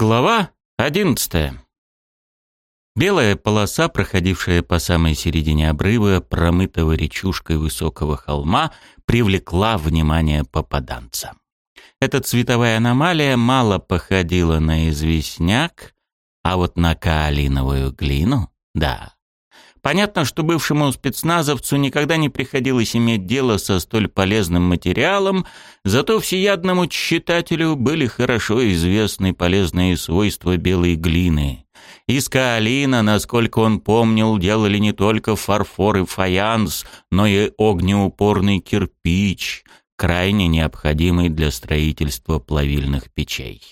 Глава 11. Белая полоса, проходившая по самой середине обрыва, промытого речушкой высокого холма, привлекла внимание попаданца. Эта цветовая аномалия мало походила на известняк, а вот на каолиновую глину — да. Понятно, что бывшему спецназовцу никогда не приходилось иметь дело со столь полезным материалом, зато всеядному читателю были хорошо известны полезные свойства белой глины. Из каолина, насколько он помнил, делали не только фарфор и фаянс, но и огнеупорный кирпич, крайне необходимый для строительства плавильных печей.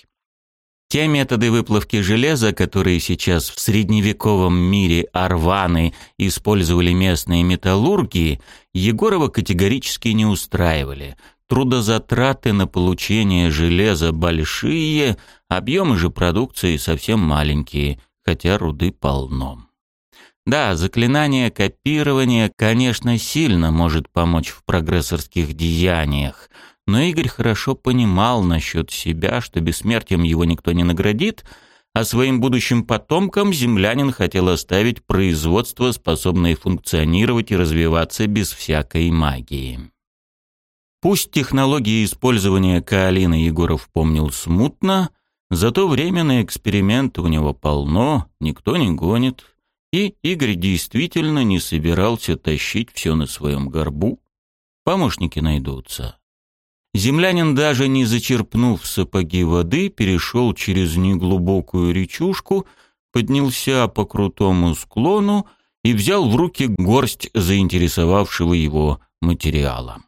Те методы выплавки железа, которые сейчас в средневековом мире Арваны использовали местные металлурги, Егорова категорически не устраивали. Трудозатраты на получение железа большие, объемы же продукции совсем маленькие, хотя руды полно. Да, заклинание копирования, конечно, сильно может помочь в прогрессорских деяниях – но Игорь хорошо понимал насчет себя, что бессмертием его никто не наградит, а своим будущим потомкам землянин хотел оставить производство, способное функционировать и развиваться без всякой магии. Пусть технологии использования каолина Егоров помнил смутно, зато время на эксперименты у него полно, никто не гонит, и Игорь действительно не собирался тащить все на своем горбу. Помощники найдутся. Землянин даже не зачерпнув сапоги воды, перешел через неглубокую речушку, поднялся по крутому склону и взял в руки горсть заинтересовавшего его материала.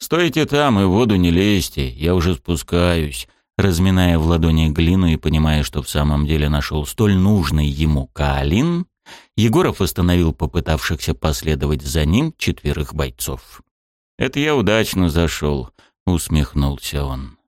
«Стойте там и воду не лезьте, я уже спускаюсь», разминая в ладони глину и понимая, что в самом деле нашел столь нужный ему калин, Егоров остановил попытавшихся последовать за ним четверых бойцов. «Это я удачно зашел», усмехнулся он.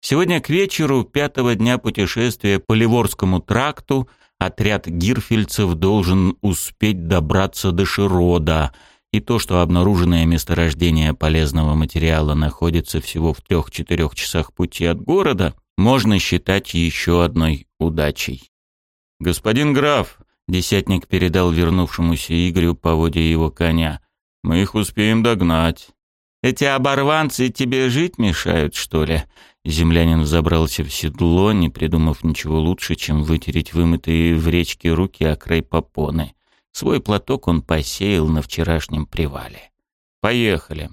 Сегодня к вечеру пятого дня путешествия по Ливорскому тракту отряд гирфельцев должен успеть добраться до Широда, и то, что обнаруженное месторождение полезного материала находится всего в трех-четырех часах пути от города, можно считать еще одной удачей. «Господин граф», — десятник передал вернувшемуся Игорю поводья его коня, — «мы их успеем догнать». Эти оборванцы тебе жить мешают, что ли?» Землянин забрался в седло, не придумав ничего лучше, чем вытереть вымытые в речке руки о край попоны. Свой платок он посеял на вчерашнем привале. «Поехали!»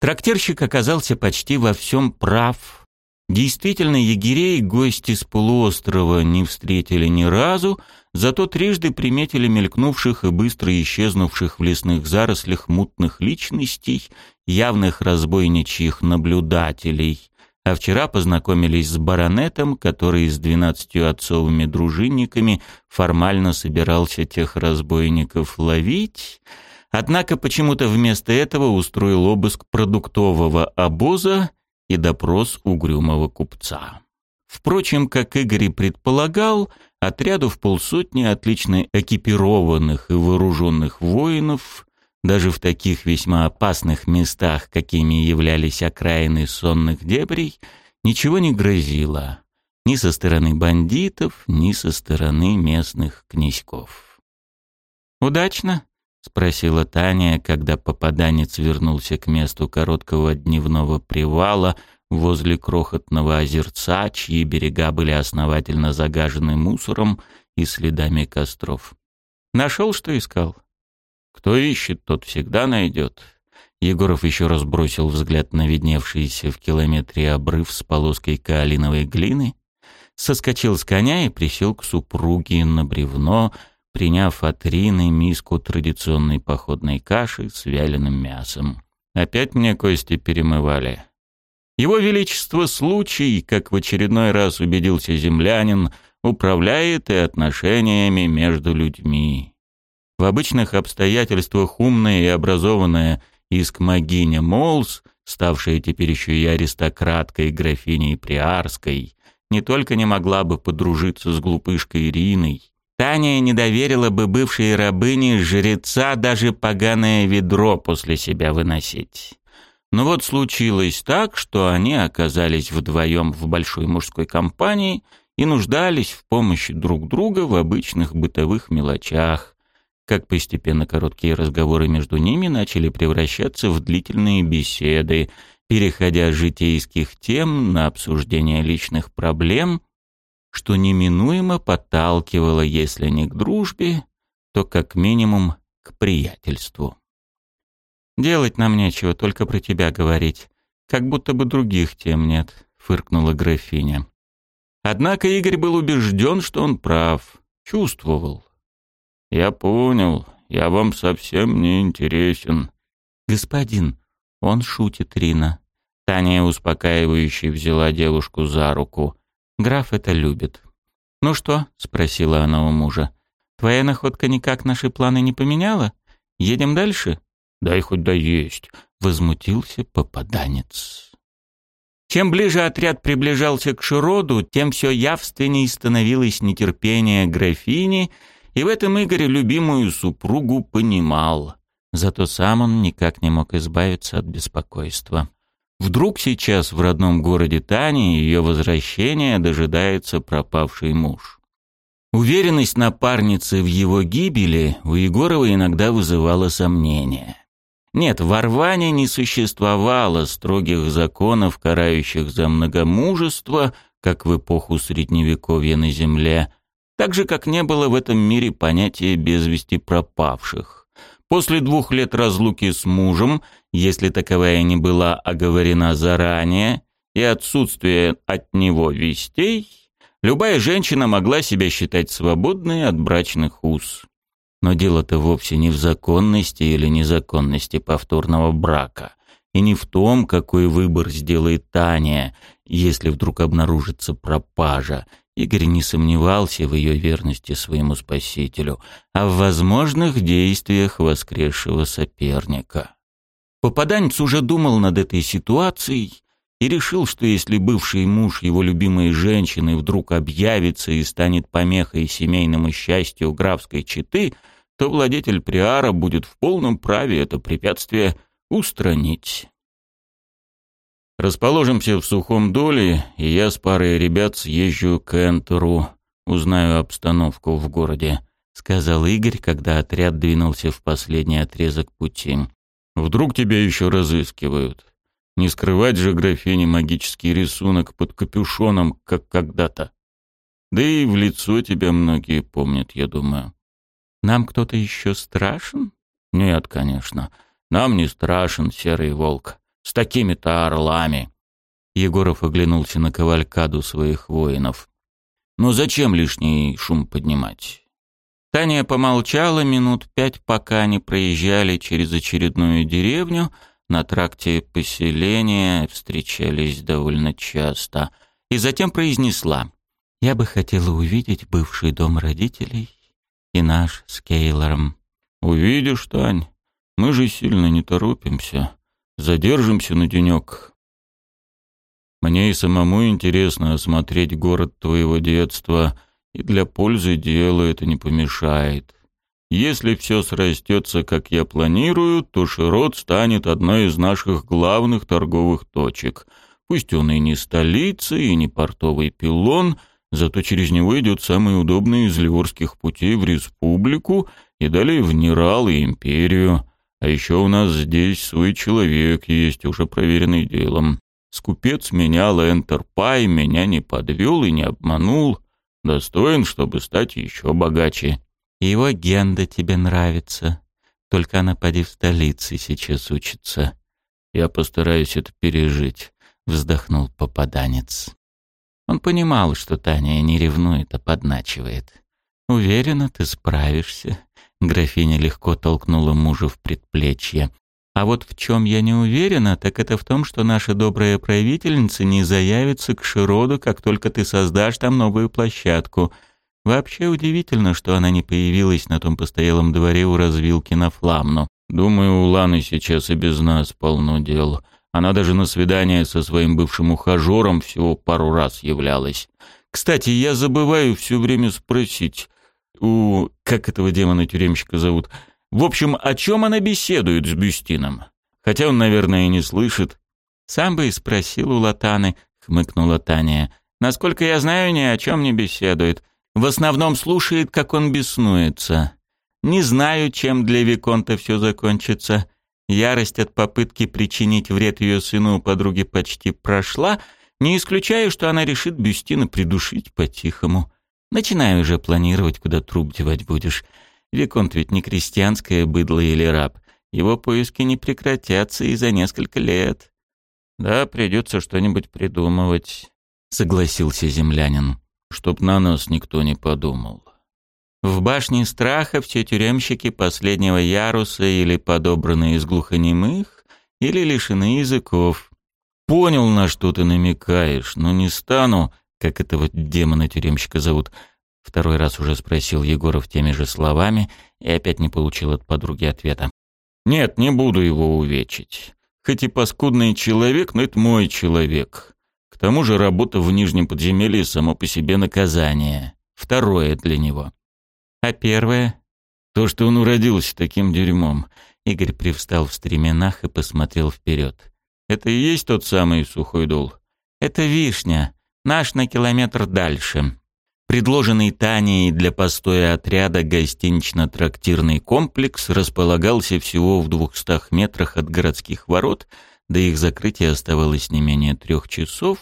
Трактирщик оказался почти во всем прав. Действительно, егерей гости с полуострова не встретили ни разу, зато трижды приметили мелькнувших и быстро исчезнувших в лесных зарослях мутных личностей явных разбойничьих наблюдателей, а вчера познакомились с баронетом, который с двенадцатью отцовыми дружинниками формально собирался тех разбойников ловить, однако почему-то вместо этого устроил обыск продуктового обоза и допрос угрюмого купца. Впрочем, как Игорь и предполагал, отряду в полсотни отлично экипированных и вооруженных воинов даже в таких весьма опасных местах, какими являлись окраины сонных дебрей, ничего не грозило ни со стороны бандитов, ни со стороны местных князьков. «Удачно?» — спросила Таня, когда попаданец вернулся к месту короткого дневного привала возле крохотного озерца, чьи берега были основательно загажены мусором и следами костров. «Нашел, что искал?» Кто ищет, тот всегда найдет. Егоров еще раз бросил взгляд на видневшийся в километре обрыв с полоской каолиновой глины, соскочил с коня и присел к супруге на бревно, приняв от Рины миску традиционной походной каши с вяленым мясом. Опять мне кости перемывали. Его Величество случай, как в очередной раз убедился землянин, управляет и отношениями между людьми. В обычных обстоятельствах умная и образованная искмогиня Молс, ставшая теперь еще и аристократкой графиней Приарской, не только не могла бы подружиться с глупышкой Ириной, Таня не доверила бы бывшей рабыне жреца даже поганое ведро после себя выносить. Но вот случилось так, что они оказались вдвоем в большой мужской компании и нуждались в помощи друг друга в обычных бытовых мелочах, как постепенно короткие разговоры между ними начали превращаться в длительные беседы, переходя от житейских тем на обсуждение личных проблем, что неминуемо подталкивало, если не к дружбе, то как минимум к приятельству. «Делать нам нечего, только про тебя говорить. Как будто бы других тем нет», — фыркнула графиня. Однако Игорь был убежден, что он прав, чувствовал. Я понял. Я вам совсем не интересен. Господин, он шутит, Рина. Таня успокаивающе взяла девушку за руку. Граф это любит. «Ну что?» — спросила она у мужа. «Твоя находка никак наши планы не поменяла? Едем дальше?» «Дай хоть доесть», — возмутился попаданец. Чем ближе отряд приближался к Широду, тем все явственнее становилось нетерпение графини — и в этом Игорь любимую супругу понимал. Зато сам он никак не мог избавиться от беспокойства. Вдруг сейчас в родном городе Тани ее возвращение дожидается пропавший муж. Уверенность напарницы в его гибели у Егорова иногда вызывала сомнения. Нет, в Орване не существовало строгих законов, карающих за многомужество, как в эпоху Средневековья на земле – так же, как не было в этом мире понятия без вести пропавших. После двух лет разлуки с мужем, если таковая не была оговорена заранее, и отсутствие от него вестей, любая женщина могла себя считать свободной от брачных уз. Но дело-то вовсе не в законности или незаконности повторного брака, и не в том, какой выбор сделает Таня, если вдруг обнаружится пропажа – Игорь не сомневался в ее верности своему спасителю, а в возможных действиях воскресшего соперника. Попаданец уже думал над этой ситуацией и решил, что если бывший муж его любимой женщины вдруг объявится и станет помехой семейному счастью графской четы, то владетель Приара будет в полном праве это препятствие устранить. Расположимся в сухом доле, и я с парой ребят съезжу к Энтеру, узнаю обстановку в городе», — сказал Игорь, когда отряд двинулся в последний отрезок пути. «Вдруг тебя еще разыскивают. Не скрывать же графине магический рисунок под капюшоном, как когда-то. Да и в лицо тебя многие помнят, я думаю». «Нам кто-то еще страшен?» «Нет, конечно. Нам не страшен серый волк» с такими-то орлами». Егоров оглянулся на кавалькаду своих воинов. но зачем лишний шум поднимать?» Таня помолчала минут пять, пока они проезжали через очередную деревню. На тракте поселения встречались довольно часто. И затем произнесла. «Я бы хотела увидеть бывший дом родителей и наш с Кейлором». «Увидишь, Тань, мы же сильно не торопимся», Задержимся на денек. Мне и самому интересно осмотреть город твоего детства, и для пользы дела это не помешает. Если все срастется, как я планирую, то Широт станет одной из наших главных торговых точек. Пусть он и не столица, и не портовый пилон, зато через него идет самый удобный из ливорских путей в республику и далее в Нерал и империю. А еще у нас здесь свой человек есть, уже проверенный делом. Скупец менял энтерпай, меня не подвел и не обманул. Достоин, чтобы стать еще богаче. Его Генда тебе нравится. Только она поди в столице сейчас учится. Я постараюсь это пережить, — вздохнул попаданец. Он понимал, что Таня не ревнует, а подначивает. «Уверена, ты справишься. Графиня легко толкнула мужа в предплечье. «А вот в чем я не уверена, так это в том, что наша добрая правительница не заявится к Широду, как только ты создашь там новую площадку. Вообще удивительно, что она не появилась на том постоялом дворе у развилки на Фламну. Думаю, у Ланы сейчас и без нас полно дел. Она даже на свидание со своим бывшим ухажером всего пару раз являлась. Кстати, я забываю все время спросить» у, как этого демона-тюремщика зовут, в общем, о чем она беседует с Бюстином. Хотя он, наверное, и не слышит. Сам бы и спросил у Латаны, хмыкнула Таня. Насколько я знаю, ни о чем не беседует. В основном слушает, как он беснуется. Не знаю, чем для Виконта все закончится. Ярость от попытки причинить вред ее сыну у подруги почти прошла. Не исключаю, что она решит Бюстина придушить по-тихому. Начинаю уже планировать, куда труп девать будешь. Виконт ведь не крестьянское быдло или раб. Его поиски не прекратятся и за несколько лет. Да, придется что-нибудь придумывать, согласился землянин, чтоб на нас никто не подумал. В башне страха все тюремщики последнего яруса или подобраны из глухонемых, или лишены языков. Понял, на что ты намекаешь, но не стану как этого демона-тюремщика зовут. Второй раз уже спросил Егоров теми же словами и опять не получил от подруги ответа. «Нет, не буду его увечить. Хоть и паскудный человек, но это мой человек. К тому же работа в нижнем подземелье само по себе наказание. Второе для него. А первое? То, что он уродился таким дерьмом. Игорь привстал в стременах и посмотрел вперед. Это и есть тот самый сухой дол? Это вишня, Наш на километр дальше. Предложенный Таней для постоя отряда гостинично-трактирный комплекс располагался всего в двухстах метрах от городских ворот, до их закрытия оставалось не менее трех часов,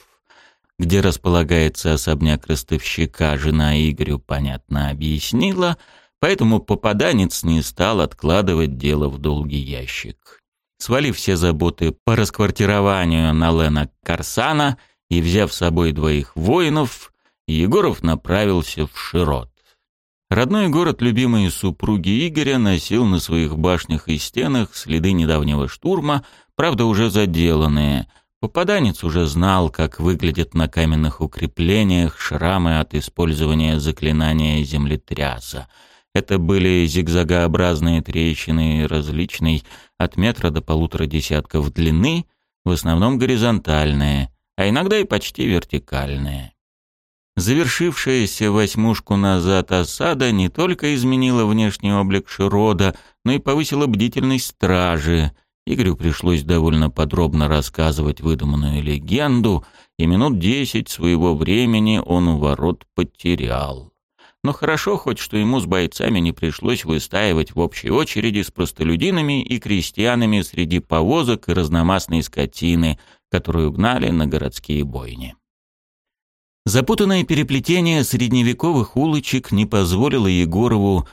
где располагается особняк ростовщика, жена Игорю, понятно, объяснила, поэтому попаданец не стал откладывать дело в долгий ящик. Свалив все заботы по расквартированию на Лена Карсана – и, взяв с собой двоих воинов, Егоров направился в Широт. Родной город любимой супруги Игоря носил на своих башнях и стенах следы недавнего штурма, правда уже заделанные. Попаданец уже знал, как выглядят на каменных укреплениях шрамы от использования заклинания землетряса. Это были зигзагообразные трещины различной, от метра до полутора десятков длины, в основном горизонтальные, а иногда и почти вертикальные. Завершившаяся восьмушку назад осада не только изменила внешний облик Широда, но и повысила бдительность стражи. Игорю пришлось довольно подробно рассказывать выдуманную легенду, и минут десять своего времени он у ворот потерял. Но хорошо хоть, что ему с бойцами не пришлось выстаивать в общей очереди с простолюдинами и крестьянами среди повозок и разномастной скотины — которую угнали на городские бойни. Запутанное переплетение средневековых улочек не позволило Егорову,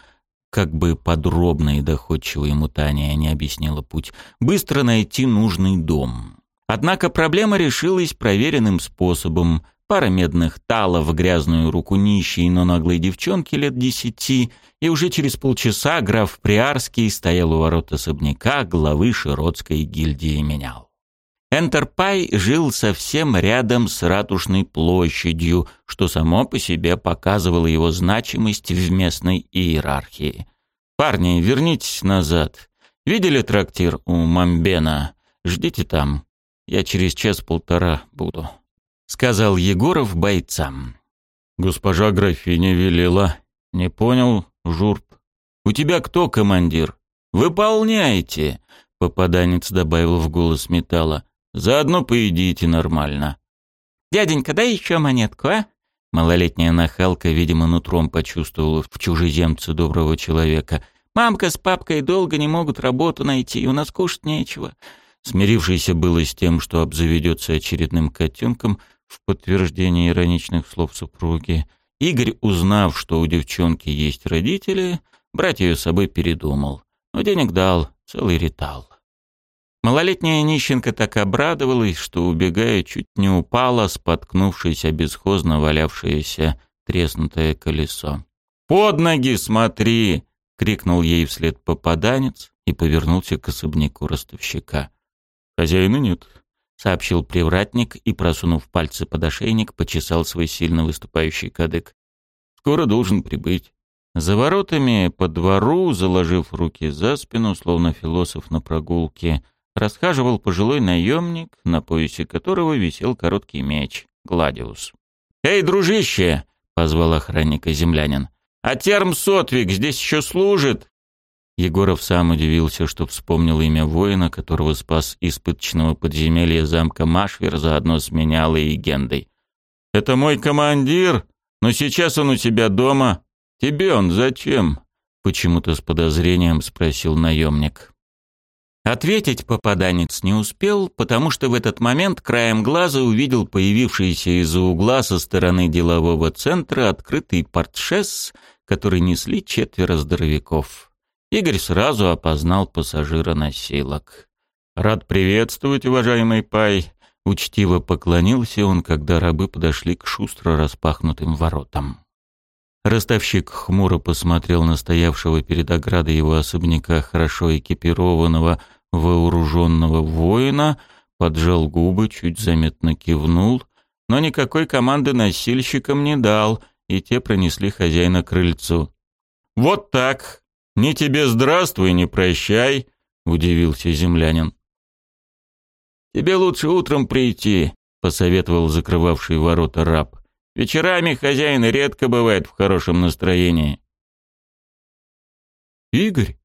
как бы подробно и доходчиво ему Таня не объяснила путь, быстро найти нужный дом. Однако проблема решилась проверенным способом. Пара медных талов в грязную руку нищей, но наглой девчонки лет десяти, и уже через полчаса граф Приарский стоял у ворот особняка главы Широтской гильдии менял. Энтерпай жил совсем рядом с ратушной площадью, что само по себе показывало его значимость в местной иерархии. «Парни, вернитесь назад. Видели трактир у Мамбена? Ждите там. Я через час-полтора буду», — сказал Егоров бойцам. «Госпожа графиня велела». «Не понял, Журб. У тебя кто командир?» «Выполняйте», — попаданец добавил в голос металла. Заодно поедите нормально». «Дяденька, дай еще монетку, а?» Малолетняя нахалка, видимо, нутром почувствовала в чужеземце доброго человека. «Мамка с папкой долго не могут работу найти, и у нас кушать нечего». Смирившийся было с тем, что обзаведется очередным котенком, в подтверждение ироничных слов супруги, Игорь, узнав, что у девчонки есть родители, брать ее с собой передумал. Но денег дал, целый ритал. Малолетняя нищенка так обрадовалась, что, убегая, чуть не упала, споткнувшись о бесхозно валявшееся треснутое колесо. «Под ноги смотри!» — крикнул ей вслед попаданец и повернулся к особняку ростовщика. «Хозяина нет», — сообщил привратник и, просунув пальцы под ошейник, почесал свой сильно выступающий кадык. «Скоро должен прибыть». За воротами, по двору, заложив руки за спину, словно философ на прогулке, — рассказывал пожилой наемник, на поясе которого висел короткий меч, Гладиус. «Эй, дружище!» — позвал охранника землянин. «А терм Сотвик здесь еще служит!» Егоров сам удивился, что вспомнил имя воина, которого спас из пыточного подземелья замка Машвер заодно с менялой и Гендой. «Это мой командир, но сейчас он у тебя дома. Тебе он зачем?» — почему-то с подозрением спросил наемник. Ответить попаданец не успел, потому что в этот момент краем глаза увидел появившийся из-за угла со стороны делового центра открытый портшес, который несли четверо здоровяков. Игорь сразу опознал пассажира носилок. «Рад приветствовать, уважаемый Пай!» Учтиво поклонился он, когда рабы подошли к шустро распахнутым воротам. Ростовщик хмуро посмотрел на стоявшего перед оградой его особняка хорошо экипированного вооруженного воина, поджал губы, чуть заметно кивнул, но никакой команды носильщикам не дал, и те пронесли хозяина к крыльцу. «Вот так! не тебе здравствуй, не прощай!» — удивился землянин. «Тебе лучше утром прийти», — посоветовал закрывавший ворота раб. Вечерами хозяин редко бывает в хорошем настроении. Игорь?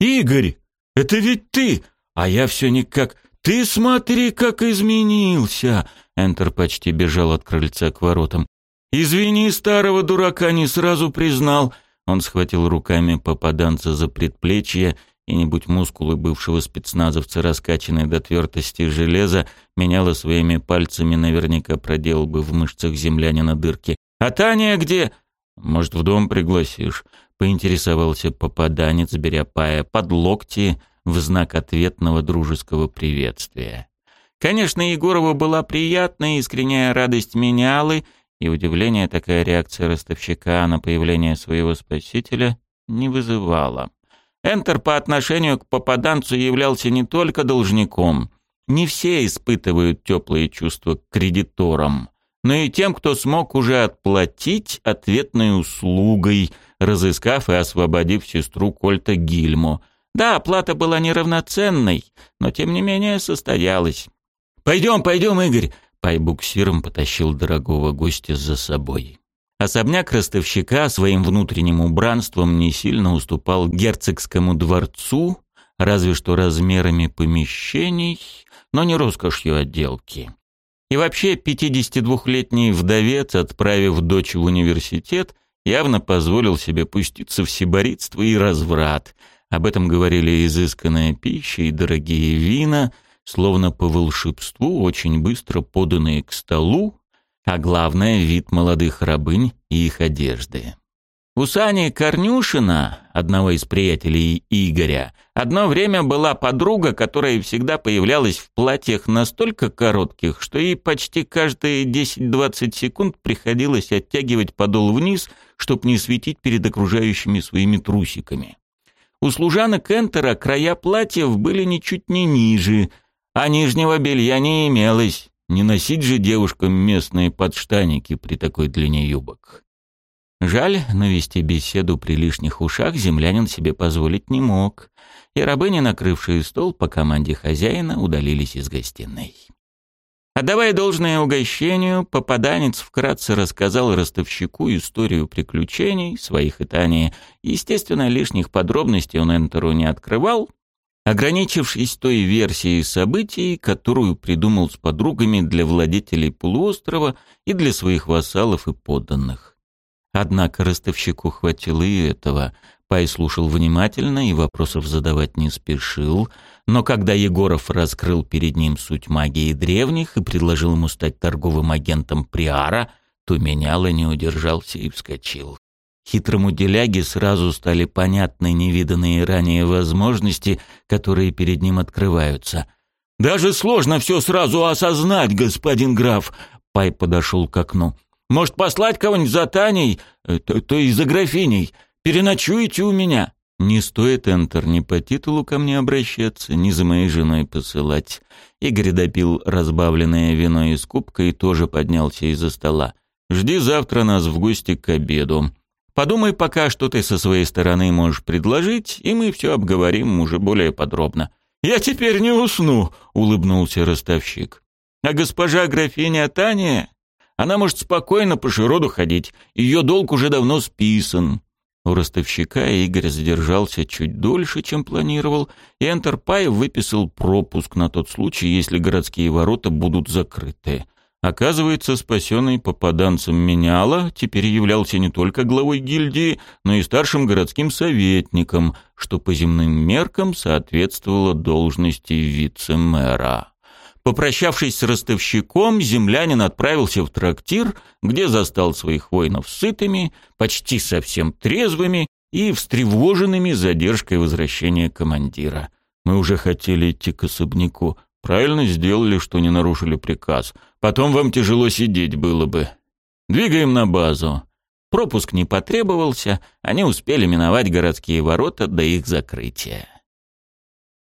Игорь, это ведь ты! А я все никак... Ты смотри, как изменился! Энтер почти бежал от крыльца к воротам. Извини, старого дурака не сразу признал. Он схватил руками попаданца за предплечье и-нибудь мускулы бывшего спецназовца, раскачанные до твердости железа, меняла своими пальцами, наверняка проделал бы в мышцах землянина дырки. «А Таня где?» «Может, в дом пригласишь?» — поинтересовался попаданец, беря пая под локти в знак ответного дружеского приветствия. Конечно, Егорова была приятная искренняя радость менялы, и удивление такая реакция ростовщика на появление своего спасителя не вызывала. Энтер по отношению к попаданцу являлся не только должником. Не все испытывают теплые чувства к кредиторам, но и тем, кто смог уже отплатить ответной услугой, разыскав и освободив сестру Кольта Гильму. Да, оплата была неравноценной, но тем не менее состоялась. «Пойдем, пойдем, Игорь!» Пайбуксиром потащил дорогого гостя за собой. Особняк ростовщика своим внутренним убранством не сильно уступал герцогскому дворцу, разве что размерами помещений, но не роскошью отделки. И вообще 52-летний вдовец, отправив дочь в университет, явно позволил себе пуститься в сиборитство и разврат. Об этом говорили изысканная пища и дорогие вина, словно по волшебству, очень быстро поданные к столу, а главное — вид молодых рабынь и их одежды. У Сани Корнюшина, одного из приятелей Игоря, одно время была подруга, которая всегда появлялась в платьях настолько коротких, что ей почти каждые 10-20 секунд приходилось оттягивать подол вниз, чтобы не светить перед окружающими своими трусиками. У служанок Энтера края платьев были ничуть не ниже, а нижнего белья не имелось. Не носить же девушкам местные подштаники при такой длине юбок. Жаль, но вести беседу при лишних ушах землянин себе позволить не мог, и рабыни, накрывшие стол по команде хозяина, удалились из гостиной. Отдавая должное угощению, попаданец вкратце рассказал ростовщику историю приключений, своих и Тани. Естественно, лишних подробностей он Энтеру не открывал, Ограничившись той версией событий, которую придумал с подругами для владельцев полуострова и для своих вассалов и подданных. Однако ростовщику хватило и этого. Пай слушал внимательно и вопросов задавать не спешил, но когда Егоров раскрыл перед ним суть магии древних и предложил ему стать торговым агентом Приара, то меняло не удержался и вскочил. Хитрому деляге сразу стали понятны невиданные ранее возможности, которые перед ним открываются. «Даже сложно все сразу осознать, господин граф!» Пай подошел к окну. «Может, послать кого-нибудь за Таней, э, то, то и за графиней? Переночуете у меня?» Не стоит Энтер ни по титулу ко мне обращаться, ни за моей женой посылать. Игорь допил разбавленное вино из кубка и тоже поднялся из-за стола. «Жди завтра нас в гости к обеду. Подумай пока, что ты со своей стороны можешь предложить, и мы все обговорим уже более подробно». «Я теперь не усну», — улыбнулся ростовщик. «А госпожа графиня Таня, она может спокойно по широду ходить, ее долг уже давно списан». У ростовщика Игорь задержался чуть дольше, чем планировал, и Энтерпай выписал пропуск на тот случай, если городские ворота будут закрыты. Оказывается, спасенный попаданцем меняла теперь являлся не только главой гильдии, но и старшим городским советником, что по земным меркам соответствовало должности вице-мэра. Попрощавшись с ростовщиком, землянин отправился в трактир, где застал своих воинов сытыми, почти совсем трезвыми и встревоженными задержкой возвращения командира. «Мы уже хотели идти к особняку», Правильно сделали, что не нарушили приказ. Потом вам тяжело сидеть было бы. Двигаем на базу. Пропуск не потребовался, они успели миновать городские ворота до их закрытия.